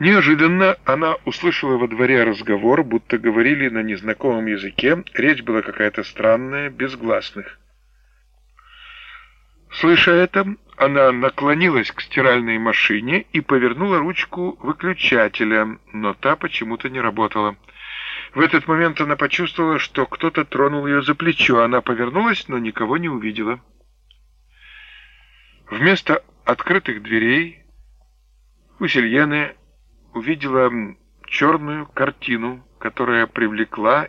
Неожиданно она услышала во дворе разговор, будто говорили на незнакомом языке, речь была какая-то странная, без гласных. Слыша это, она наклонилась к стиральной машине и повернула ручку выключателя, но та почему-то не работала. В этот момент она почувствовала, что кто-то тронул ее за плечо. Она повернулась, но никого не увидела. Вместо открытых дверей у Сильены увидела черную картину, которая привлекла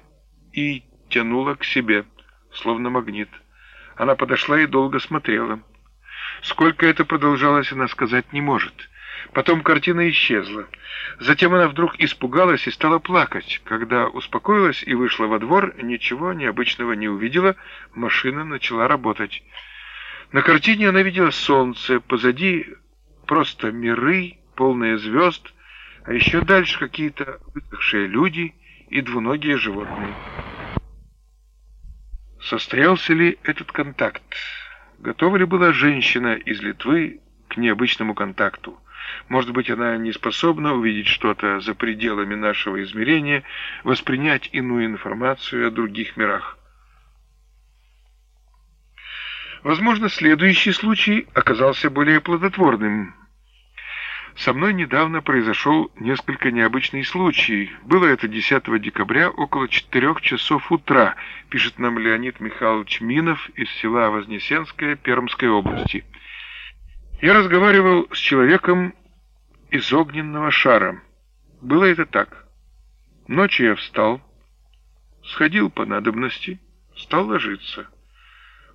и тянула к себе, словно магнит. Она подошла и долго смотрела. Сколько это продолжалось, она сказать не может. Потом картина исчезла. Затем она вдруг испугалась и стала плакать. Когда успокоилась и вышла во двор, ничего необычного не увидела, машина начала работать. На картине она видела солнце, позади просто миры, полные звезд, а еще дальше какие-то высохшие люди и двуногие животные. Состоялся ли этот контакт? Готова ли была женщина из Литвы к необычному контакту? Может быть, она не способна увидеть что-то за пределами нашего измерения, воспринять иную информацию о других мирах. Возможно, следующий случай оказался более плодотворным. Со мной недавно произошел несколько необычный случай. Было это 10 декабря около 4 часов утра, пишет нам Леонид Михайлович Минов из села Вознесенское Пермской области. Я разговаривал с человеком из огненного шара. Было это так. Ночью я встал, сходил по надобности, стал ложиться.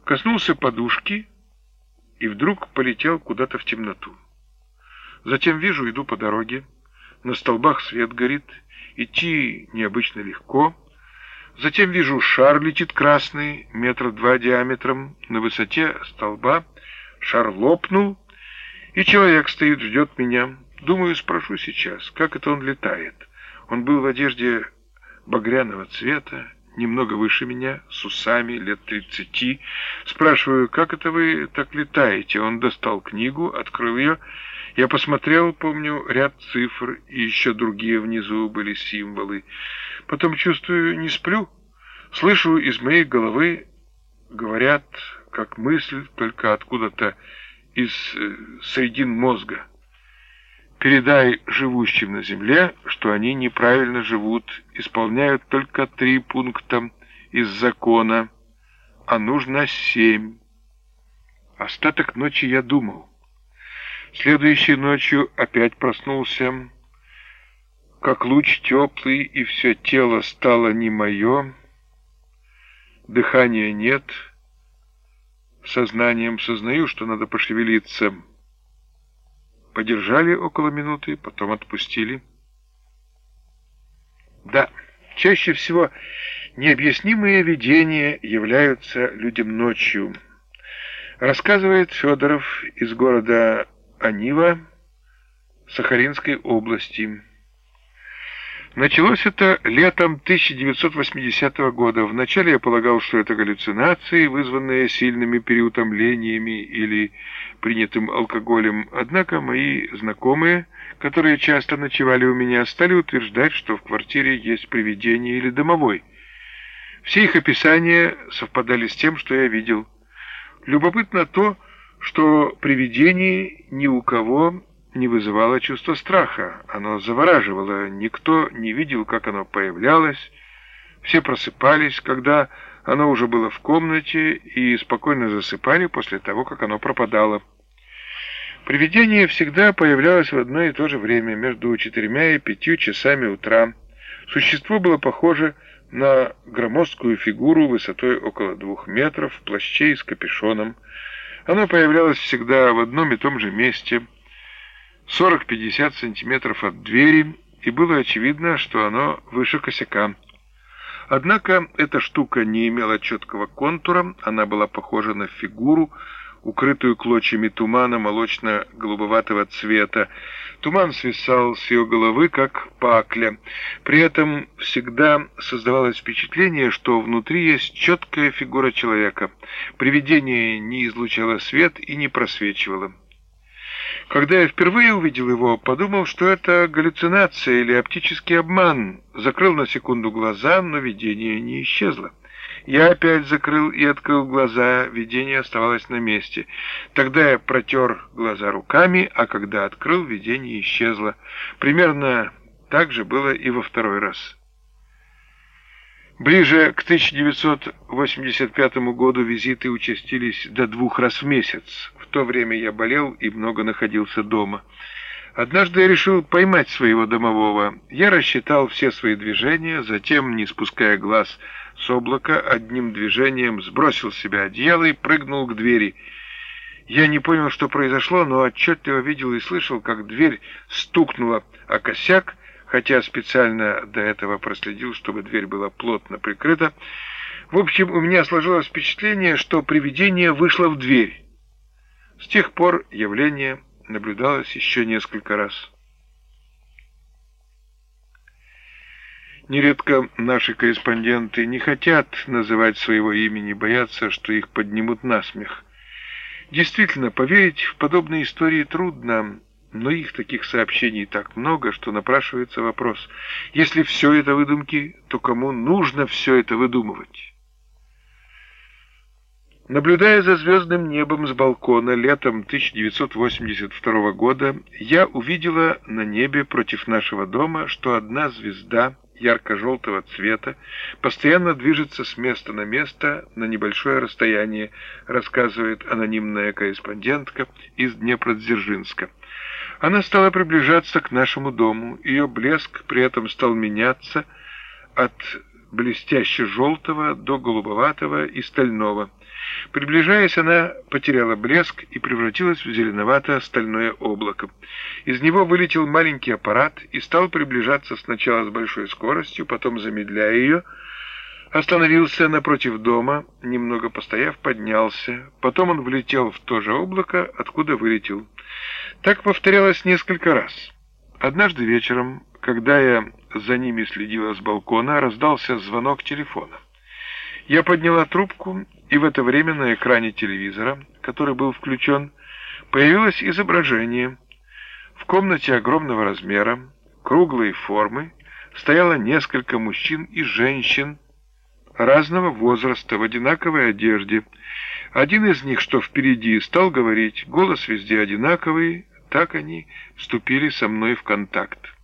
Коснулся подушки и вдруг полетел куда-то в темноту. Затем вижу, иду по дороге, на столбах свет горит, идти необычно легко. Затем вижу, шар летит красный, метра два диаметром, на высоте столба. Шар лопнул, и человек стоит, ждет меня. Думаю, спрошу сейчас, как это он летает. Он был в одежде багряного цвета, немного выше меня, с усами, лет тридцати. Спрашиваю, как это вы так летаете? Он достал книгу, открыл ее. Я посмотрел, помню, ряд цифр, и еще другие внизу были символы. Потом чувствую, не сплю. Слышу из моей головы, говорят, как мысль, только откуда-то из э, средин мозга. Передай живущим на земле, что они неправильно живут, исполняют только три пункта из закона, а нужно семь. Остаток ночи я думал. Следующей ночью опять проснулся, как луч теплый, и все тело стало не мое, дыхания нет, сознанием сознаю, что надо пошевелиться, Подержали около минуты, потом отпустили. Да, чаще всего необъяснимые видения являются людям ночью. Рассказывает Федоров из города Анива Сахаринской области. Началось это летом 1980 года. Вначале я полагал, что это галлюцинации, вызванные сильными переутомлениями или принятым алкоголем. Однако мои знакомые, которые часто ночевали у меня, стали утверждать, что в квартире есть привидение или домовой. Все их описания совпадали с тем, что я видел. Любопытно то, что привидение ни у кого не вызывало чувство страха. Оно завораживало. Никто не видел, как оно появлялось. Все просыпались, когда оно уже было в комнате, и спокойно засыпали после того, как оно пропадало. Привидение всегда появлялось в одно и то же время, между четырьмя и пятью часами утра. Существо было похоже на громоздкую фигуру высотой около двух метров, в плаще и с капюшоном. Оно появлялось всегда в одном и том же месте – 40-50 сантиметров от двери, и было очевидно, что оно выше косяка. Однако эта штука не имела четкого контура, она была похожа на фигуру, укрытую клочьями тумана молочно-голубоватого цвета. Туман свисал с ее головы, как пакля. При этом всегда создавалось впечатление, что внутри есть четкая фигура человека. Привидение не излучало свет и не просвечивало. Когда я впервые увидел его, подумал, что это галлюцинация или оптический обман. Закрыл на секунду глаза, но видение не исчезло. Я опять закрыл и открыл глаза, видение оставалось на месте. Тогда я протер глаза руками, а когда открыл, видение исчезло. Примерно так же было и во второй раз. Ближе к 1985 году визиты участились до двух раз в месяц. В то время я болел и много находился дома. Однажды я решил поймать своего домового. Я рассчитал все свои движения, затем, не спуская глаз с облака, одним движением сбросил с себя одеяло и прыгнул к двери. Я не понял, что произошло, но отчетливо видел и слышал, как дверь стукнула о косяк, хотя специально до этого проследил, чтобы дверь была плотно прикрыта. В общем, у меня сложилось впечатление, что привидение вышло в дверь. С тех пор явление наблюдалось еще несколько раз. Нередко наши корреспонденты не хотят называть своего имени, боятся, что их поднимут на смех. Действительно, поверить в подобные истории трудно, но их таких сообщений так много, что напрашивается вопрос. Если все это выдумки, то кому нужно все это выдумывать? Наблюдая за звездным небом с балкона летом 1982 года, я увидела на небе против нашего дома, что одна звезда ярко-желтого цвета постоянно движется с места на место на небольшое расстояние, рассказывает анонимная корреспондентка из Днепродзержинска. Она стала приближаться к нашему дому. Ее блеск при этом стал меняться от блестяще-желтого до голубоватого и стального. Приближаясь, она потеряла блеск и превратилась в зеленовато-стальное облако. Из него вылетел маленький аппарат и стал приближаться сначала с большой скоростью, потом замедляя ее, остановился напротив дома, немного постояв, поднялся. Потом он влетел в то же облако, откуда вылетел. Так повторялось несколько раз. Однажды вечером, когда я за ними следила с балкона, раздался звонок телефона. Я подняла трубку, и в это время на экране телевизора, который был включен, появилось изображение. В комнате огромного размера, круглой формы, стояло несколько мужчин и женщин разного возраста в одинаковой одежде, один из них, что впереди, стал говорить, голос везде одинаковый, так они вступили со мной в контакт.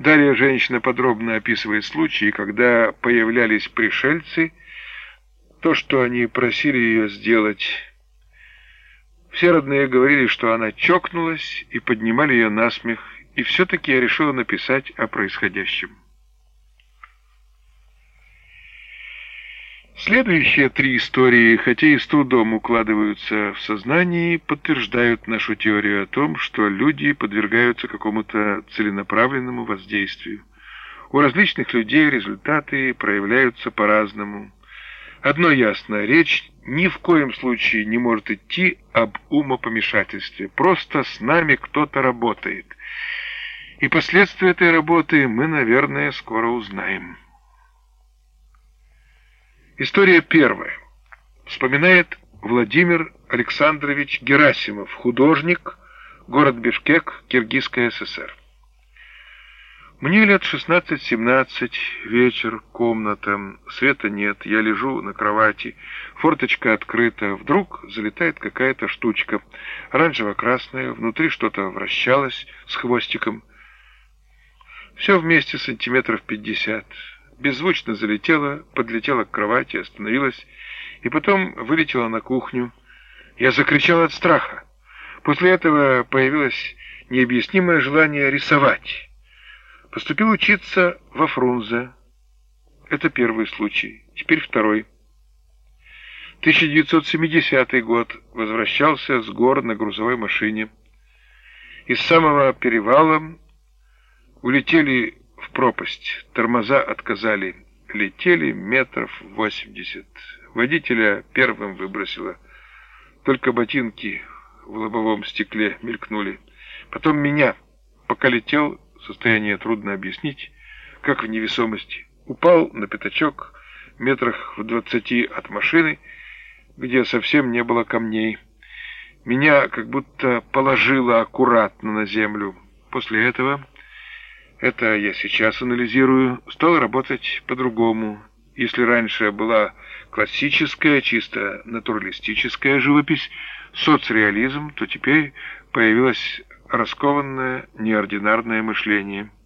Далее женщина подробно описывает случаи, когда появлялись пришельцы, то, что они просили ее сделать. Все родные говорили, что она чокнулась, и поднимали ее на смех, и все-таки я решила написать о происходящем. Следующие три истории, хотя и с трудом укладываются в сознании, подтверждают нашу теорию о том, что люди подвергаются какому-то целенаправленному воздействию. У различных людей результаты проявляются по-разному. Одно ясно, речь ни в коем случае не может идти об умопомешательстве. Просто с нами кто-то работает. И последствия этой работы мы, наверное, скоро узнаем. История первая. Вспоминает Владимир Александрович Герасимов, художник, город Бишкек, Киргизская ССР. Мне лет 16-17, вечер, комната, света нет, я лежу на кровати, форточка открыта, вдруг залетает какая-то штучка, оранжево-красная, внутри что-то вращалось с хвостиком. Все вместе сантиметров пятьдесят беззвучно залетела, подлетела к кровати, остановилась и потом вылетела на кухню. Я закричал от страха. После этого появилось необъяснимое желание рисовать. Поступил учиться во Фрунзе. Это первый случай. Теперь второй. 1970 год. Возвращался с гор на грузовой машине. Из самого перевала улетели в пропасть. Тормоза отказали. Летели метров восемьдесят. Водителя первым выбросило. Только ботинки в лобовом стекле мелькнули. Потом меня, пока летел, состояние трудно объяснить, как в невесомости. Упал на пятачок метрах в двадцати от машины, где совсем не было камней. Меня как будто положило аккуратно на землю. После этого, это я сейчас анализирую, стал работать по-другому. Если раньше была классическая, чисто натуралистическая живопись, соцреализм, то теперь появилось раскованное, неординарное мышление –